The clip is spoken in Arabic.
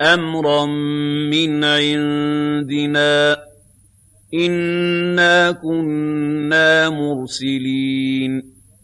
أَمْرًا مِّنْ عِندِنَا ۚ إِنَّا كُنَّا مُرْسِلِينَ